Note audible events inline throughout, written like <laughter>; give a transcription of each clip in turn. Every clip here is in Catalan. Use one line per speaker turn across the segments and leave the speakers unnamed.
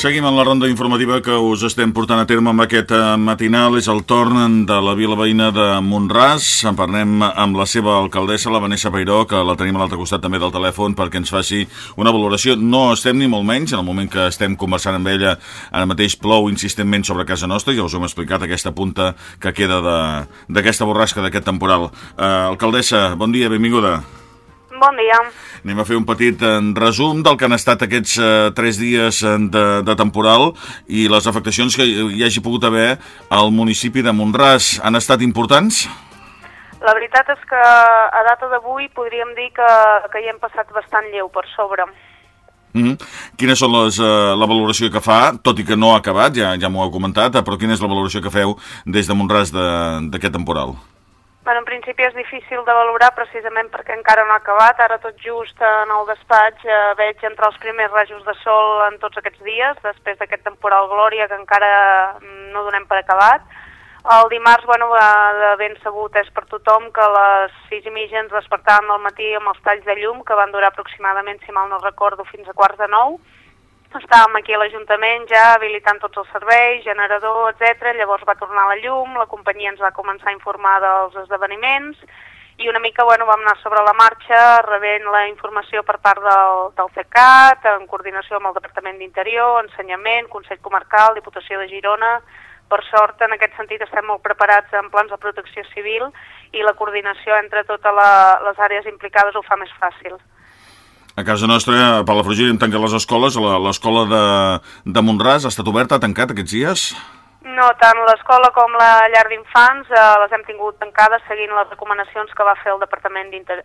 Seguim en la ronda informativa que us estem portant a terme amb aquest eh, matinal. És el torn de la vila veïna de Montràs. En parlem amb la seva alcaldessa, la Vanessa Peiró, que la tenim a l'altre costat també del telèfon perquè ens faci una valoració. No estem ni molt menys, en el moment que estem conversant amb ella, ara mateix plou insistentment sobre casa nostra, ja us hem explicat aquesta punta que queda d'aquesta borrasca, d'aquest temporal. Uh, alcaldessa, bon dia, benvinguda.
Bon dia.
Anem a fer un petit eh, resum del que han estat aquests eh, tres dies eh, de, de temporal i les afectacions que hi hagi pogut haver al municipi de Montràs. Han estat importants?
La veritat és que a data d'avui podríem dir que, que hi hem passat bastant lleu per sobre.
Mm -hmm. Quines són les, uh, la valoració que fa, tot i que no ha acabat, ja, ja m'ho heu comentat, però quina és la valoració que feu des de Montràs d'aquest temporal?
Bueno, en principi és difícil de valorar precisament perquè encara no ha acabat. Ara tot just en el despatx eh, veig entrar els primers rajos de sol en tots aquests dies, després d'aquest temporal Glòria que encara mm, no donem per acabat. El dimarts, bueno, de ben sabut és per tothom que les 6 i mitja ens despertàvem al matí amb els talls de llum, que van durar aproximadament, si mal no recordo, fins a quarts de nou estàvem aquí a l'Ajuntament ja habilitant tots els serveis, generador, etc. Llavors va tornar la llum, la companyia ens va començar a informar dels esdeveniments i una mica bueno, vam anar sobre la marxa rebent la informació per part del, del CECAT, en coordinació amb el Departament d'Interior, Ensenyament, Consell Comarcal, Diputació de Girona. Per sort, en aquest sentit, estem molt preparats en plans de protecció civil i la coordinació entre totes les àrees implicades ho fa més fàcil.
A casa nostra, a Palafrugell, hem tancat les escoles. L'escola de, de Montràs ha estat oberta, ha tancat aquests dies?
No, tant l'escola com la llar d'infants eh, les hem tingut tancades seguint les recomanacions que va fer el Departament eh,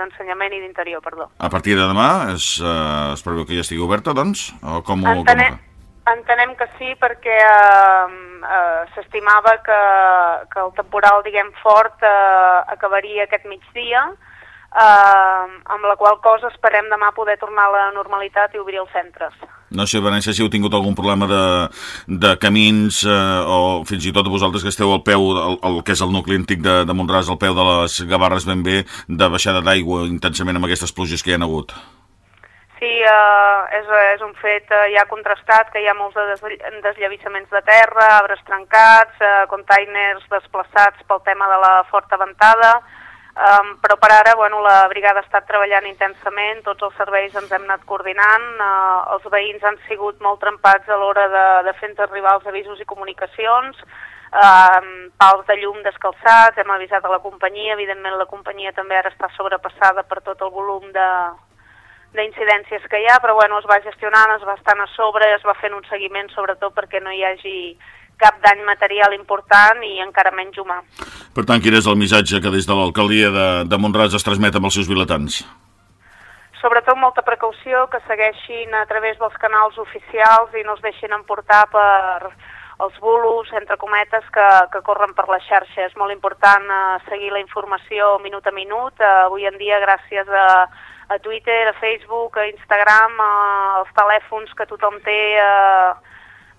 d'Ensenyament i d'Interior. perdó.
A partir de demà es, eh, es preveu que ja estigui oberta, doncs? O com ho,
entenem, com entenem que sí, perquè eh, eh, s'estimava que, que el temporal, diguem, fort eh, acabaria aquest migdia, eh, amb la qual cosa esperem demà poder tornar a la normalitat i obrir els centres.
No sé, Vanessa, si heu tingut algun problema de, de camins eh, o fins i tot vosaltres que esteu al peu, el, el que és el nucli antic de, de Montràs, al peu de les Gavarres ben bé, de baixada d'aigua intensament amb aquestes pluges que hi ha hagut.
Sí, eh, és, és un fet eh, ja contrastat que hi ha molts de desllavissaments de terra, arbres trencats, eh, containers desplaçats pel tema de la forta ventada, Um, però per ara bueno, la brigada ha estat treballant intensament, tots els serveis ens hem anat coordinant, uh, els veïns han sigut molt trempats a l'hora de, de fer-nos arribar els avisos i comunicacions, uh, pals de llum descalçats, hem avisat a la companyia, evidentment la companyia també ara està sobrepassada per tot el volum de d'incidències que hi ha, però bueno, es va gestionant, es va estant a sobre, es va fent un seguiment sobretot perquè no hi hagi cap dany material important i encara menys humà.
Per tant, quin és el missatge que des de l'alcaldia de, de Montràs es transmet amb els seus vilatans?
Sobretot molta precaució, que segueixin a través dels canals oficials i no es deixin emportar per els bulos, entre cometes, que, que corren per la xarxa. És molt important uh, seguir la informació minut a minut. Uh, avui en dia, gràcies a, a Twitter, a Facebook, a Instagram, uh, els telèfons que tothom té... Uh,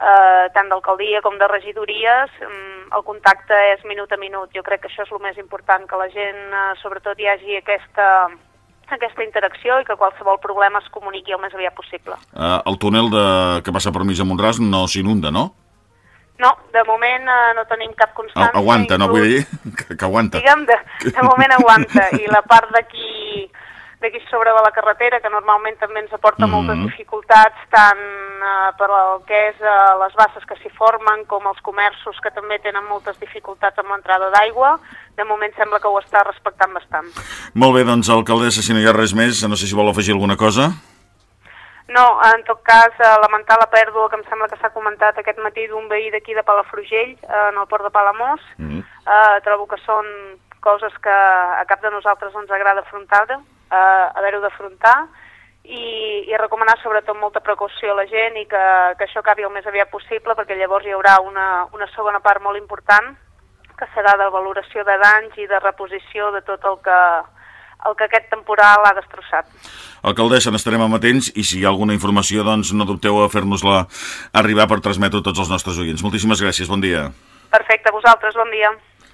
eh, tant d'alcaldia com de regidories, mm, el contacte és minut a minut. Jo crec que això és el més important, que la gent, eh, sobretot, hi hagi aquesta, aquesta interacció i que qualsevol problema es comuniqui el més aviat possible.
Uh, el túnel de, que passa per mig de Montràs no s'inunda, no?
No, de moment uh, no tenim cap constància.
Aguanta, inclús, no vull dir <laughs> que, que aguanta.
Digue'm, de, de moment aguanta. I la part d'aquí d'aquí sobre de la carretera, que normalment també ens aporta mm -hmm. moltes dificultats, tant eh, per el que és eh, les basses que s'hi formen, com els comerços que també tenen moltes dificultats amb l'entrada d'aigua. De moment sembla que ho està respectant bastant.
Molt bé, doncs, alcaldessa, si no hi ha res més, no sé si vol afegir alguna cosa.
No, en tot cas, eh, lamentar la pèrdua que em sembla que s'ha comentat aquest matí d'un veí d'aquí de Palafrugell, eh, en el port de Palamós. Mm -hmm. eh, trobo que són coses que a cap de nosaltres ens agrada afrontar eh, haver-ho d'afrontar i, i recomanar sobretot molta precaució a la gent i que, que això acabi el més aviat possible perquè llavors hi haurà una, una segona part molt important que serà de valoració de danys i de reposició de tot el que, el que aquest temporal ha destrossat.
Alcaldessa, n'estarem amatents i si hi ha alguna informació, doncs no dubteu a fer-nos-la arribar per transmetre tots els nostres oients. Moltíssimes gràcies, bon dia.
Perfecte, a vosaltres, bon dia.